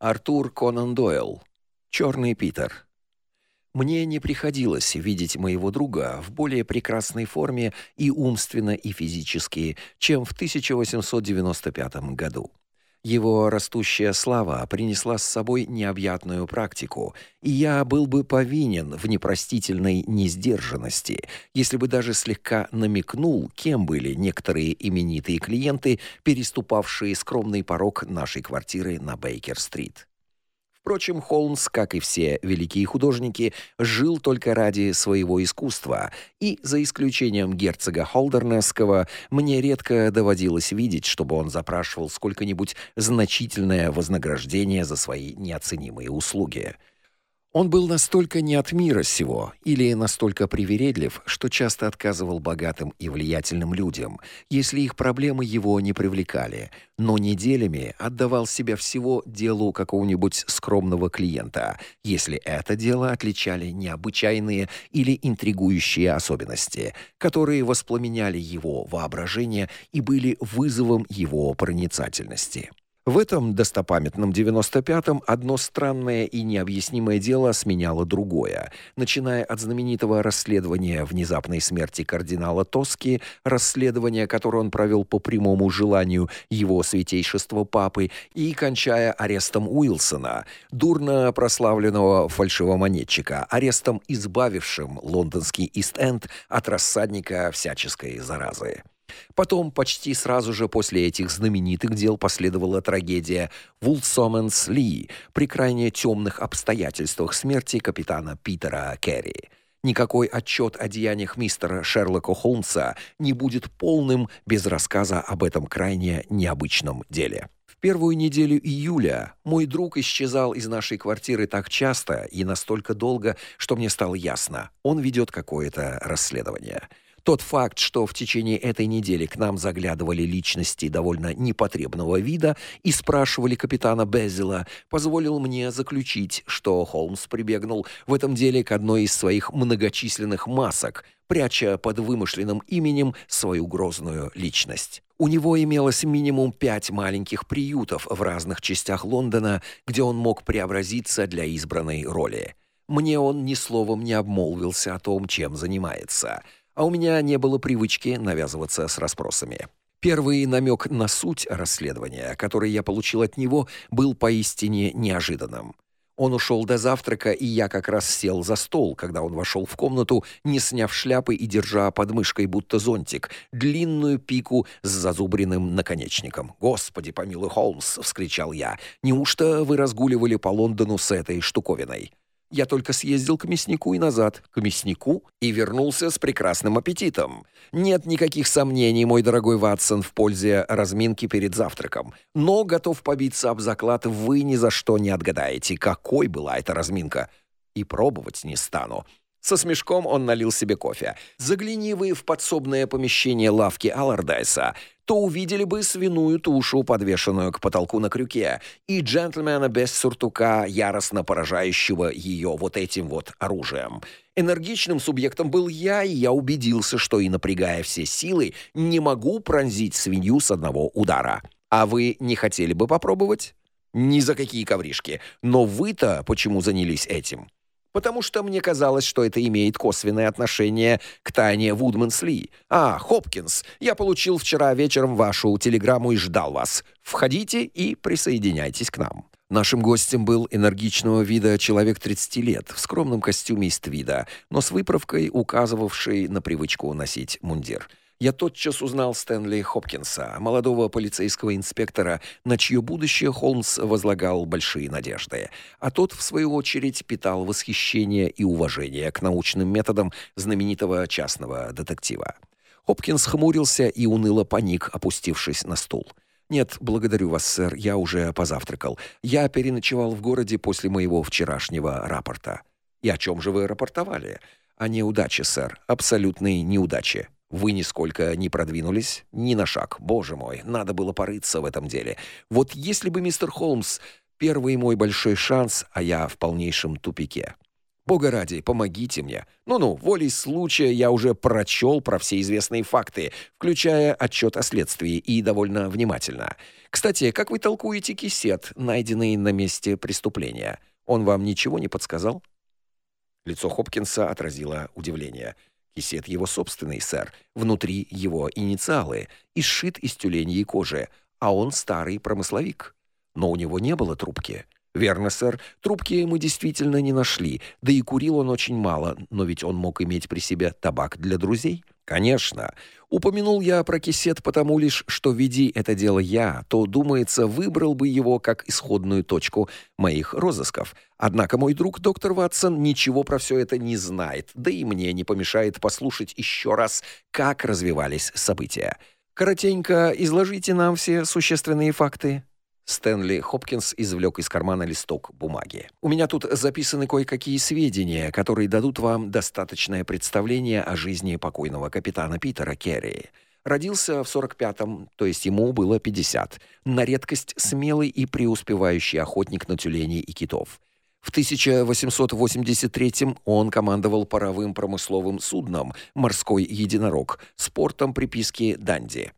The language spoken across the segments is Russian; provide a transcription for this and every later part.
Артур Конан Дойл. Черный Питер. Мне не приходилось видеть моего друга в более прекрасной форме и умственно, и физически, чем в 1895 году. Его растущая слава принесла с собой необъятную практику, и я был бы повинен в непростительной несдержанности, если бы даже слегка намекнул, кем были некоторые именитые клиенты, переступавшие скромный порог нашей квартиры на Бейкер-стрит. Впрочем, Холмс, как и все великие художники, жил только ради своего искусства, и за исключением герцога Холдернесского, мне редко доводилось видеть, чтобы он запрашивал сколько-нибудь значительное вознаграждение за свои неоценимые услуги. Он был настолько не от мира сего или настолько привередлив, что часто отказывал богатым и влиятельным людям, если их проблемы его не привлекали, но неделями отдавал себя всего делу какого-нибудь скромного клиента, если это дело отличали необычайные или интригующие особенности, которые воспламеняли его воображение и были вызовом его проницательности. В этом достопамятном 95-м одно странное и необъяснимое дело сменяло другое, начиная от знаменитого расследования внезапной смерти кардинала Тоски, расследования, которое он провел по прямому желанию его святейшества папы, и кончая арестом Уилсона, дурно прославленного фальшивомонетчика, арестом, избавившим лондонский Ист-Энд от рассадника всяческой заразы. Потом, почти сразу же после этих знаменитых дел последовала трагедия Вулсоменс Ли при крайне темных обстоятельствах смерти капитана Питера Керри. Никакой отчет о деяниях мистера Шерлока Холмса не будет полным без рассказа об этом крайне необычном деле. В первую неделю июля мой друг исчезал из нашей квартиры так часто и настолько долго, что мне стало ясно, он ведет какое-то расследование. Тот факт, что в течение этой недели к нам заглядывали личности довольно непотребного вида и спрашивали капитана Безила, позволил мне заключить, что Холмс прибегнул в этом деле к одной из своих многочисленных масок, пряча под вымышленным именем свою грозную личность. У него имелось минимум пять маленьких приютов в разных частях Лондона, где он мог преобразиться для избранной роли. Мне он ни словом не обмолвился о том, чем занимается — а у меня не было привычки навязываться с расспросами. Первый намек на суть расследования, который я получил от него, был поистине неожиданным. Он ушел до завтрака, и я как раз сел за стол, когда он вошел в комнату, не сняв шляпы и держа под мышкой будто зонтик длинную пику с зазубренным наконечником. "Господи, помилуй, Холмс", вскричал я. "Неужто вы разгуливали по Лондону с этой штуковиной?" Я только съездил к мяснику и назад, к мяснику и вернулся с прекрасным аппетитом. Нет никаких сомнений, мой дорогой Ватсон, в пользе разминки перед завтраком. Но готов побиться об заклад, вы ни за что не отгадаете, какой была эта разминка. И пробовать не стану. Со смешком он налил себе кофе. Загляни вы в подсобное помещение лавки Аллардайса, то увидели бы свиную тушу, подвешенную к потолку на крюке, и джентльмена без сюртука, яростно поражающего ее вот этим вот оружием. Энергичным субъектом был я, и я убедился, что и напрягая все силы, не могу пронзить свинью с одного удара. А вы не хотели бы попробовать? Ни за какие ковришки. Но вы-то почему занялись этим? Потому что мне казалось, что это имеет косвенное отношение к тайне Вудмансли. А, Хопкинс, я получил вчера вечером вашу телеграмму и ждал вас. Входите и присоединяйтесь к нам. Нашим гостем был энергичного вида человек 30 лет в скромном костюме из твида, но с выправкой, указывавшей на привычку носить мундир я тотчас узнал Стэнли Хопкинса, молодого полицейского инспектора, на чье будущее Холмс возлагал большие надежды, а тот в свою очередь питал восхищение и уважение к научным методам знаменитого частного детектива. Хопкинс хмурился и уныло поник, опустившись на стул. Нет, благодарю вас, сэр, я уже позавтракал. Я переночевал в городе после моего вчерашнего рапорта. И о чем же вы рапортовали? О неудаче, сэр, абсолютной неудаче. Вы нисколько не продвинулись ни на шаг. Боже мой, надо было порыться в этом деле. Вот если бы мистер Холмс первый мой большой шанс, а я в полнейшем тупике. Бога ради, помогите мне. Ну-ну, волей случая я уже прочел про все известные факты, включая отчет о следствии, и довольно внимательно. Кстати, как вы толкуете кисет, найденный на месте преступления? Он вам ничего не подсказал? Лицо Хопкинса отразило удивление. Кисет его собственный, сэр. Внутри его инициалы и сшит из тюленьей кожи, а он старый промысловик. Но у него не было трубки. Верно, сэр. Трубки мы действительно не нашли. Да и курил он очень мало, но ведь он мог иметь при себе табак для друзей. Конечно. Упомянул я про кисет потому лишь, что веди это дело я, то, думается, выбрал бы его как исходную точку моих розысков. Однако мой друг доктор Ватсон ничего про все это не знает, да и мне не помешает послушать еще раз, как развивались события. Коротенько изложите нам все существенные факты. Стэнли Хопкинс извлек из кармана листок бумаги. У меня тут записаны кое-какие сведения, которые дадут вам достаточное представление о жизни покойного капитана Питера Керри. Родился в 45-м, то есть ему было 50. На редкость смелый и преуспевающий охотник на тюленей и китов. В 1883 он командовал паровым промысловым судном «Морской единорог» с портом приписки Данди.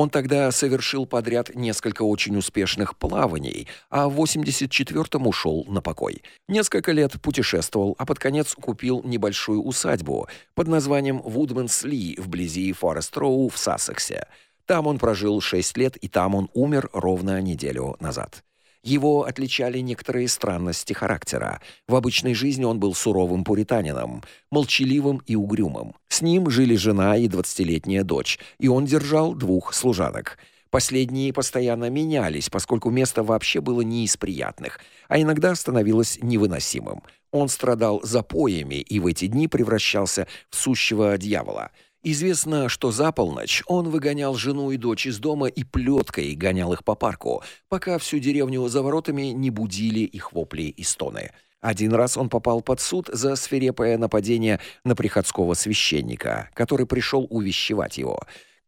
Он тогда совершил подряд несколько очень успешных плаваний, а в 84-м ушел на покой. Несколько лет путешествовал, а под конец купил небольшую усадьбу под названием Вудманс-Ли вблизи Форест-Роу в Сассексе. Там он прожил 6 лет, и там он умер ровно неделю назад. Его отличали некоторые странности характера. В обычной жизни он был суровым пуританином, молчаливым и угрюмым. С ним жили жена и двадцатилетняя дочь, и он держал двух служанок. Последние постоянно менялись, поскольку место вообще было не из приятных, а иногда становилось невыносимым. Он страдал запоями и в эти дни превращался в сущего дьявола – Известно, что за полночь он выгонял жену и дочь из дома и плеткой гонял их по парку, пока всю деревню за воротами не будили их вопли и стоны. Один раз он попал под суд за свирепое нападение на приходского священника, который пришел увещевать его.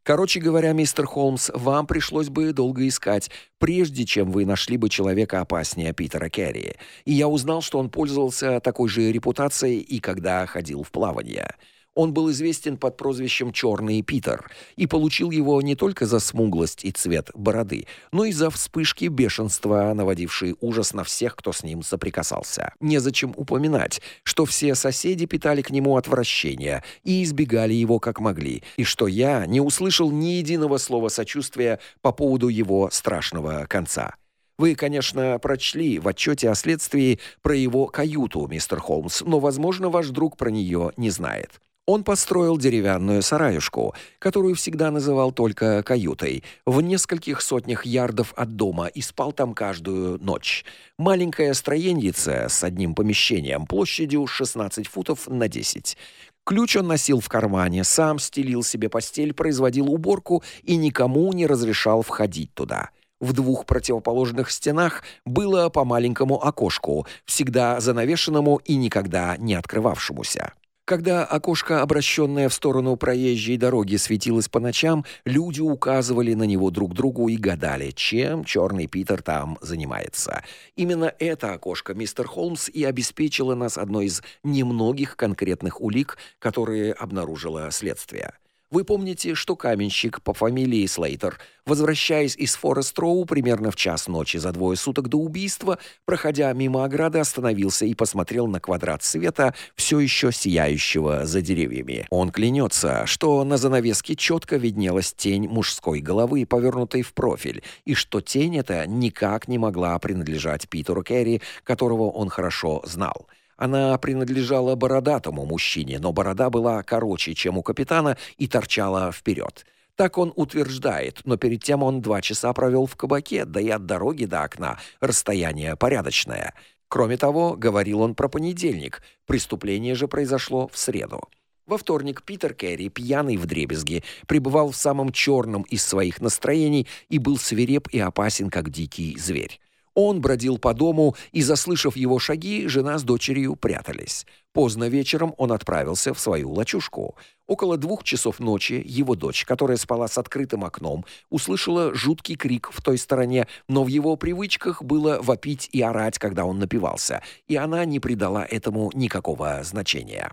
Короче говоря, мистер Холмс, вам пришлось бы долго искать, прежде чем вы нашли бы человека опаснее Питера Керри. И я узнал, что он пользовался такой же репутацией и когда ходил в плавание. Он был известен под прозвищем Черный Питер и получил его не только за смуглость и цвет бороды, но и за вспышки бешенства, наводившие ужас на всех, кто с ним соприкасался. Незачем упоминать, что все соседи питали к нему отвращение и избегали его как могли, и что я не услышал ни единого слова сочувствия по поводу его страшного конца. Вы, конечно, прочли в отчете о следствии про его каюту, мистер Холмс, но, возможно, ваш друг про нее не знает. Он построил деревянную сараюшку, которую всегда называл только каютой, в нескольких сотнях ярдов от дома и спал там каждую ночь. Маленькое строеньице с одним помещением площадью 16 футов на 10. Ключ он носил в кармане, сам стелил себе постель, производил уборку и никому не разрешал входить туда. В двух противоположных стенах было по маленькому окошку, всегда занавешенному и никогда не открывавшемуся. Когда окошко, обращенное в сторону проезжей дороги, светилось по ночам, люди указывали на него друг другу и гадали, чем черный Питер там занимается. Именно это окошко мистер Холмс и обеспечило нас одной из немногих конкретных улик, которые обнаружило следствие. Вы помните, что каменщик по фамилии Слейтер, возвращаясь из Форест-Роу примерно в час ночи за двое суток до убийства, проходя мимо ограды, остановился и посмотрел на квадрат света, все еще сияющего за деревьями. Он клянется, что на занавеске четко виднелась тень мужской головы, повернутой в профиль, и что тень эта никак не могла принадлежать Питеру Керри, которого он хорошо знал. Она принадлежала бородатому мужчине, но борода была короче, чем у капитана, и торчала вперед. Так он утверждает, но перед тем он два часа провел в кабаке, да и от дороги до окна расстояние порядочное. Кроме того, говорил он про понедельник, преступление же произошло в среду. Во вторник Питер Керри, пьяный вдребезги, пребывал в самом черном из своих настроений и был свиреп и опасен, как дикий зверь. Он бродил по дому, и, заслышав его шаги, жена с дочерью прятались. Поздно вечером он отправился в свою лачушку. Около двух часов ночи его дочь, которая спала с открытым окном, услышала жуткий крик в той стороне, но в его привычках было вопить и орать, когда он напивался, и она не придала этому никакого значения.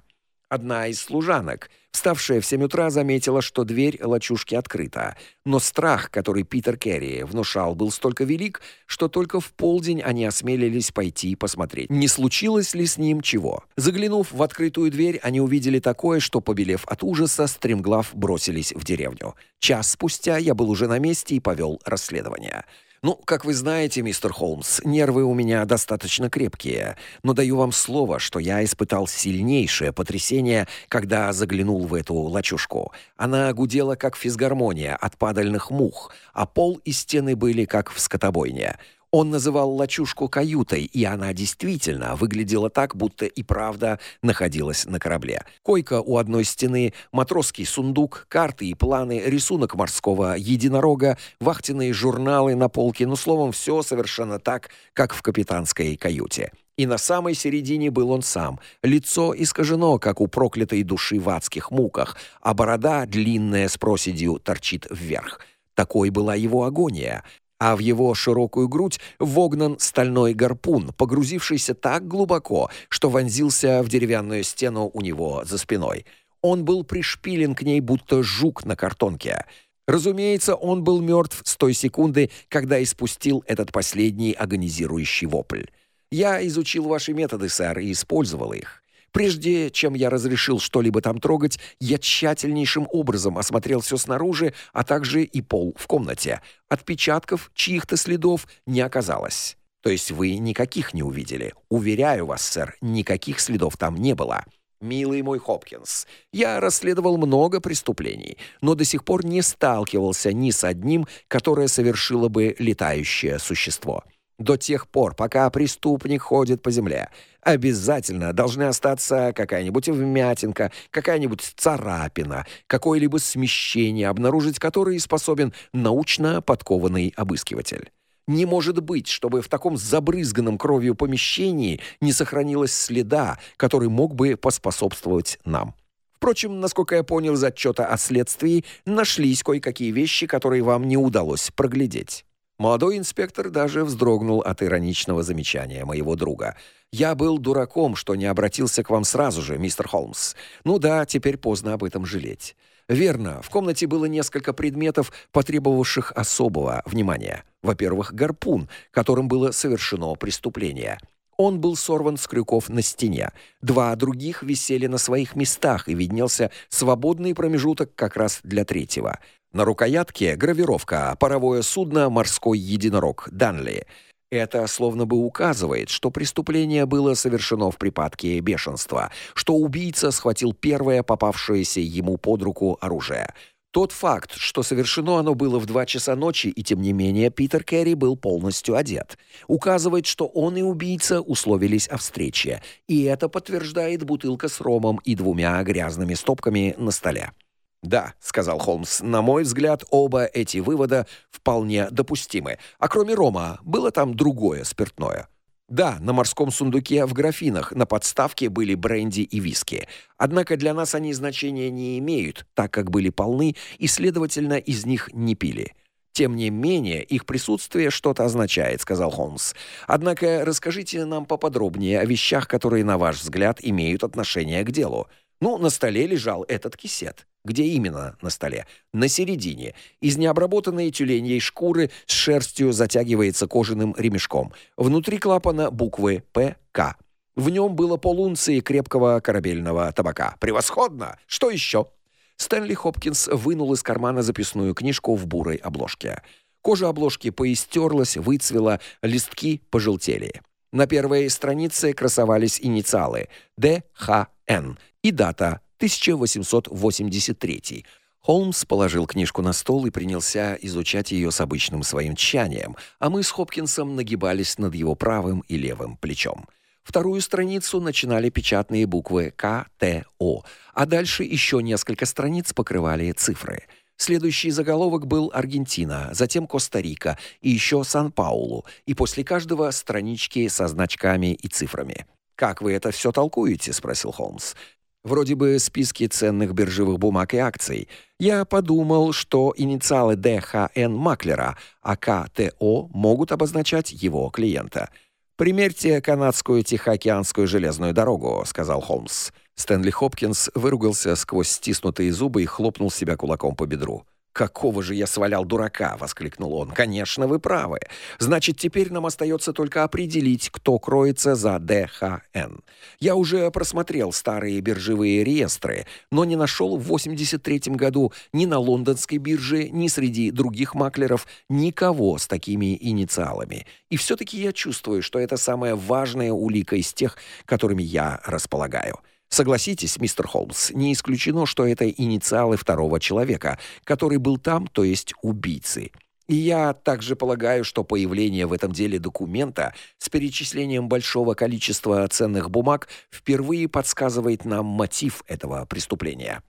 Одна из служанок, вставшая в 7 утра, заметила, что дверь лачушки открыта, но страх, который Питер Керри внушал, был столько велик, что только в полдень они осмелились пойти посмотреть, не случилось ли с ним чего. Заглянув в открытую дверь, они увидели такое, что, побелев от ужаса, стремглав бросились в деревню. Час спустя я был уже на месте и повел расследование. Ну, как вы знаете, мистер Холмс, нервы у меня достаточно крепкие, но даю вам слово, что я испытал сильнейшее потрясение, когда заглянул в эту лачушку. Она гудела как физгармония от падальных мух, а пол и стены были как в скотобойне. Он называл лачушку каютой, и она действительно выглядела так, будто и правда находилась на корабле. Койка у одной стены, матросский сундук, карты и планы, рисунок морского единорога, вахтенные журналы на полке, ну словом, все совершенно так, как в капитанской каюте. И на самой середине был он сам. Лицо искажено, как у проклятой души в адских муках, а борода длинная с проседью торчит вверх. Такой была его агония а в его широкую грудь вогнан стальной гарпун, погрузившийся так глубоко, что вонзился в деревянную стену у него за спиной. Он был пришпилен к ней будто жук на картонке. Разумеется, он был мертв с той секунды, когда испустил этот последний агонизирующий вопль. Я изучил ваши методы, сэр, и использовал их. Прежде чем я разрешил что-либо там трогать, я тщательнейшим образом осмотрел все снаружи, а также и пол в комнате. Отпечатков чьих-то следов не оказалось. То есть вы никаких не увидели. Уверяю вас, сэр, никаких следов там не было. Милый мой Хопкинс, я расследовал много преступлений, но до сих пор не сталкивался ни с одним, которое совершило бы летающее существо до тех пор, пока преступник ходит по земле. Обязательно должны остаться какая-нибудь вмятинка, какая-нибудь царапина, какое-либо смещение, обнаружить которое способен научно подкованный обыскиватель. Не может быть, чтобы в таком забрызганном кровью помещении не сохранилось следа, который мог бы поспособствовать нам. Впрочем, насколько я понял из отчета о следствии, нашлись кое-какие вещи, которые вам не удалось проглядеть. Молодой инспектор даже вздрогнул от ироничного замечания моего друга. Я был дураком, что не обратился к вам сразу же, мистер Холмс. Ну да, теперь поздно об этом жалеть. Верно, в комнате было несколько предметов, потребовавших особого внимания. Во-первых, гарпун, которым было совершено преступление. Он был сорван с крюков на стене. Два других висели на своих местах, и виднелся свободный промежуток как раз для третьего. На рукоятке гравировка «Паровое судно «Морской единорог» Данли». Это словно бы указывает, что преступление было совершено в припадке бешенства, что убийца схватил первое попавшееся ему под руку оружие. Тот факт, что совершено оно было в два часа ночи, и тем не менее Питер Керри был полностью одет, указывает, что он и убийца условились о встрече, и это подтверждает бутылка с ромом и двумя грязными стопками на столе. Да, сказал Холмс. На мой взгляд, оба эти вывода вполне допустимы. А кроме рома, было там другое спиртное. Да, на морском сундуке в графинах на подставке были бренди и виски. Однако для нас они значения не имеют, так как были полны и, следовательно, из них не пили. Тем не менее, их присутствие что-то означает, сказал Холмс. Однако расскажите нам поподробнее о вещах, которые, на ваш взгляд, имеют отношение к делу. Ну, на столе лежал этот кисет. Где именно на столе? На середине. Из необработанной тюленьей шкуры с шерстью затягивается кожаным ремешком. Внутри клапана буквы ПК. В нем было полунции крепкого корабельного табака. Превосходно! Что еще? Стэнли Хопкинс вынул из кармана записную книжку в бурой обложке. Кожа обложки поистерлась, выцвела, листки пожелтели. На первой странице красовались инициалы ДХН и дата 1883. Холмс положил книжку на стол и принялся изучать ее с обычным своим тщанием, а мы с Хопкинсом нагибались над его правым и левым плечом. Вторую страницу начинали печатные буквы К, Т, О, а дальше еще несколько страниц покрывали цифры. Следующий заголовок был Аргентина, затем Коста-Рика и еще Сан-Паулу, и после каждого странички со значками и цифрами. «Как вы это все толкуете?» — спросил Холмс. «Вроде бы списки ценных биржевых бумаг и акций. Я подумал, что инициалы ДХН Маклера, а КТО могут обозначать его клиента». «Примерьте канадскую Тихоокеанскую железную дорогу», — сказал Холмс. Стэнли Хопкинс выругался сквозь стиснутые зубы и хлопнул себя кулаком по бедру. «Какого же я свалял дурака!» — воскликнул он. «Конечно, вы правы. Значит, теперь нам остается только определить, кто кроется за ДХН. Я уже просмотрел старые биржевые реестры, но не нашел в 83 году ни на лондонской бирже, ни среди других маклеров никого с такими инициалами. И все-таки я чувствую, что это самая важная улика из тех, которыми я располагаю». Согласитесь, мистер Холмс, не исключено, что это инициалы второго человека, который был там, то есть убийцы. И я также полагаю, что появление в этом деле документа с перечислением большого количества ценных бумаг впервые подсказывает нам мотив этого преступления.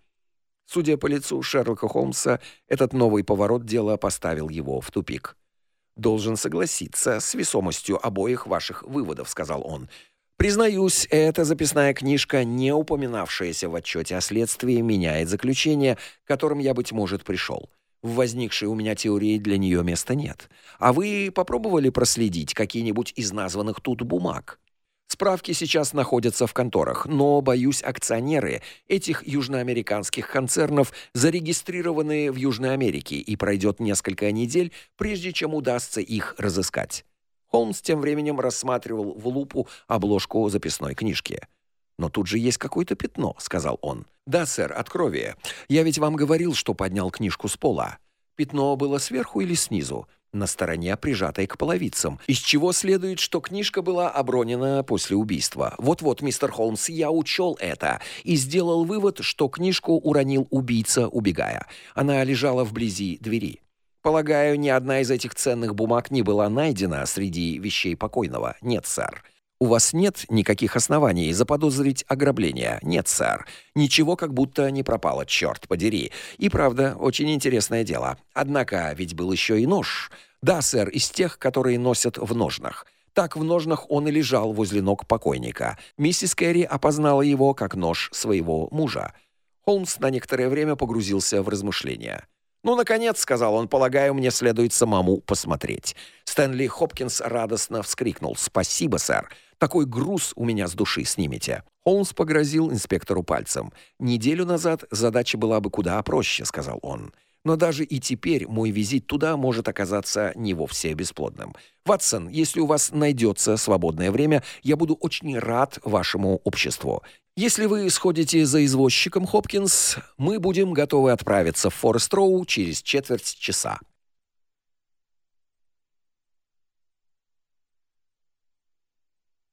Судя по лицу Шерлока Холмса, этот новый поворот дела поставил его в тупик. Должен согласиться с весомостью обоих ваших выводов, сказал он. Признаюсь, эта записная книжка, не упоминавшаяся в отчете о следствии, меняет заключение, к которым я быть может пришел. В возникшей у меня теории для нее места нет. А вы попробовали проследить какие-нибудь из названных тут бумаг? Справки сейчас находятся в конторах, но, боюсь, акционеры этих южноамериканских концернов зарегистрированы в Южной Америке, и пройдет несколько недель, прежде чем удастся их разыскать. Холмс тем временем рассматривал в лупу обложку записной книжки. «Но тут же есть какое-то пятно», — сказал он. «Да, сэр, от крови. Я ведь вам говорил, что поднял книжку с пола. Пятно было сверху или снизу?» на стороне, прижатой к половицам, из чего следует, что книжка была обронена после убийства. Вот-вот, мистер Холмс, я учел это и сделал вывод, что книжку уронил убийца, убегая. Она лежала вблизи двери. Полагаю, ни одна из этих ценных бумаг не была найдена среди вещей покойного. Нет, сэр. У вас нет никаких оснований заподозрить ограбление? Нет, сэр. Ничего как будто не пропало, черт подери. И правда, очень интересное дело. Однако ведь был еще и нож. Да, сэр, из тех, которые носят в ножнах. Так в ножнах он и лежал возле ног покойника. Миссис Кэрри опознала его как нож своего мужа. Холмс на некоторое время погрузился в размышления. «Ну, наконец», — сказал он, — «полагаю, мне следует самому посмотреть». Стэнли Хопкинс радостно вскрикнул. «Спасибо, сэр. Такой груз у меня с души снимете». Холмс погрозил инспектору пальцем. «Неделю назад задача была бы куда проще», — сказал он. «Но даже и теперь мой визит туда может оказаться не вовсе бесплодным. Ватсон, если у вас найдется свободное время, я буду очень рад вашему обществу. Если вы сходите за извозчиком, Хопкинс, мы будем готовы отправиться в Форест-Роу через четверть часа.